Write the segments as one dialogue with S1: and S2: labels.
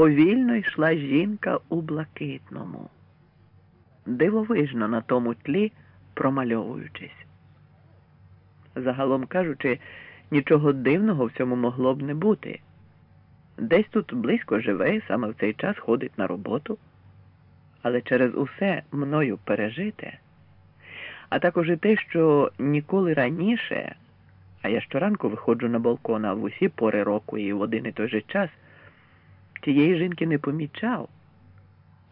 S1: повільно йшла жінка у блакитному, дивовижно на тому тлі промальовуючись. Загалом кажучи, нічого дивного в цьому могло б не бути. Десь тут близько живе саме в цей час ходить на роботу, але через усе мною пережите, а також і те, що ніколи раніше, а я щоранку виходжу на балкон, в усі пори року і в один і той же час, тієї жінки не помічав,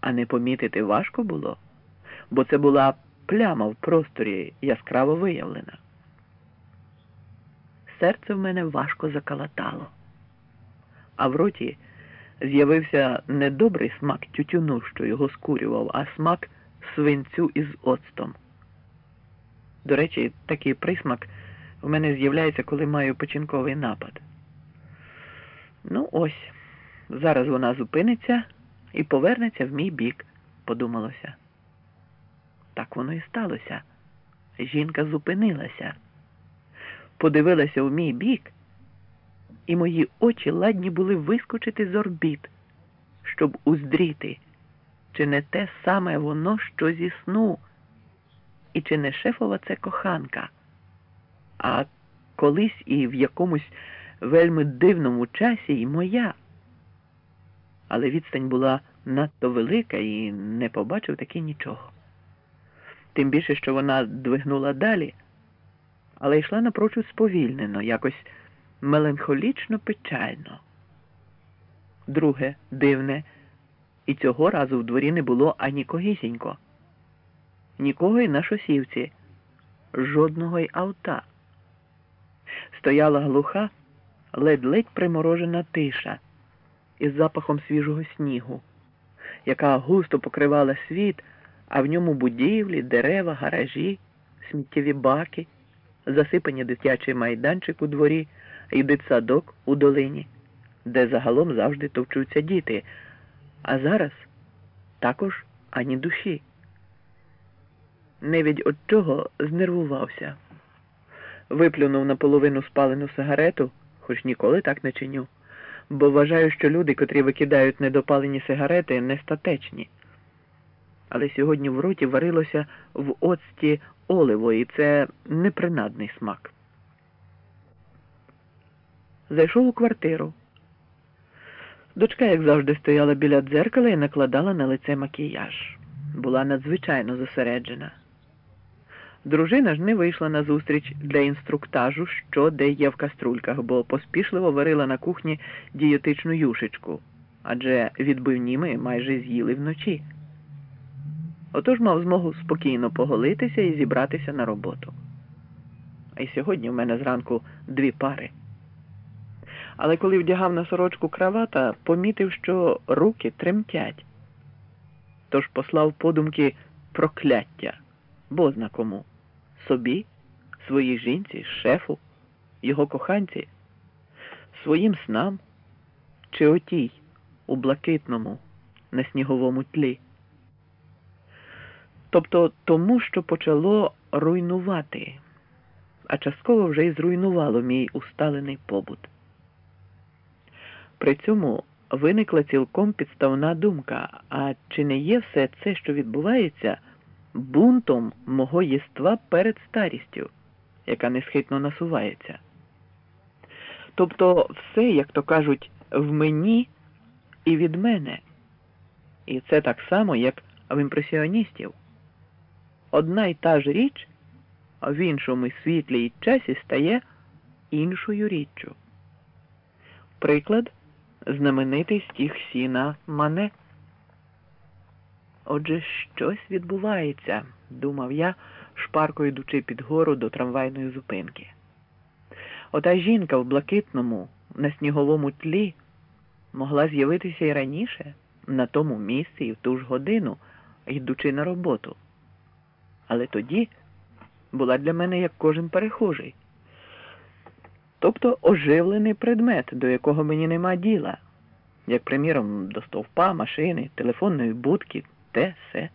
S1: а не помітити важко було, бо це була пляма в просторі яскраво виявлена. Серце в мене важко закалатало а в роті з'явився не добрий смак тютюну, що його скурював, а смак свинцю із оцтом. До речі, такий присмак в мене з'являється, коли маю печінковий напад. Ну, ось, зараз вона зупиниться і повернеться в мій бік, подумалося. Так воно і сталося. Жінка зупинилася, подивилася в мій бік і мої очі ладні були вискочити з орбіт, щоб уздріти, чи не те саме воно, що зі сну, і чи не шефова це коханка, а колись і в якомусь вельми дивному часі і моя. Але відстань була надто велика і не побачив таки нічого. Тим більше, що вона двигнула далі, але йшла напрочуд сповільнено, якось меланхолічно печально. Друге, дивне, і цього разу в дворі не було ані когісінько, нікого й на шосівці, жодного й авта. Стояла глуха, ледь-ледь приморожена тиша із запахом свіжого снігу, яка густо покривала світ, а в ньому будівлі, дерева, гаражі, сміттєві баки, засипані дитячий майданчик у дворі і дитсадок у долині, де загалом завжди товчуться діти, а зараз також ані душі. Невідь от чого знервувався. Виплюнув наполовину спалену сигарету, хоч ніколи так не чиню, бо вважаю, що люди, котрі викидають недопалені сигарети, нестатечні. Але сьогодні в роті варилося в оцті оливо, і це непринадний смак. Зайшов у квартиру. Дочка, як завжди, стояла біля дзеркала і накладала на лице макіяж. Була надзвичайно зосереджена. Дружина ж не вийшла на зустріч для інструктажу, що де є в каструльках, бо поспішливо варила на кухні дієтичну юшечку, адже відбивні ми майже з'їли вночі. Отож мав змогу спокійно поголитися і зібратися на роботу. А й сьогодні в мене зранку дві пари але коли вдягав на сорочку кравата, помітив, що руки тремтять. Тож послав подумки прокляття, бозна кому собі, своїй жінці, шефу, його коханці, своїм снам чи отій у блакитному, на сніговому тлі. Тобто тому, що почало руйнувати, а частково вже й зруйнувало мій усталений побут. При цьому виникла цілком підставна думка, а чи не є все це, що відбувається, бунтом мого єства перед старістю, яка несхитно насувається? Тобто все, як то кажуть, в мені і від мене. І це так само, як в імпресіоністів. Одна й та ж річ в іншому світлі й часі стає іншою річчю. Приклад знаменитий стіг сіна Мане. Отже, щось відбувається, думав я, шпарко йдучи під гору до трамвайної зупинки. Ота жінка в блакитному, на сніговому тлі могла з'явитися і раніше, на тому місці і в ту ж годину, йдучи на роботу. Але тоді була для мене як кожен перехожий тобто оживлений предмет, до якого мені нема діла, як, приміром, до стовпа, машини, телефонної будки, те все.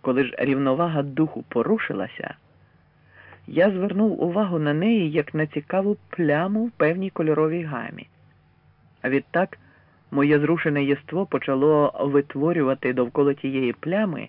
S1: Коли ж рівновага духу порушилася, я звернув увагу на неї як на цікаву пляму в певній кольоровій гамі, а відтак Моє зрушене єство почало витворювати довкола тієї плями